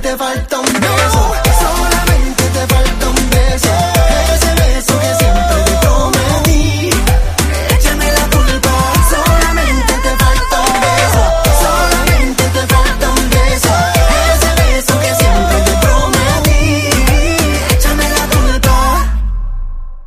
te falta un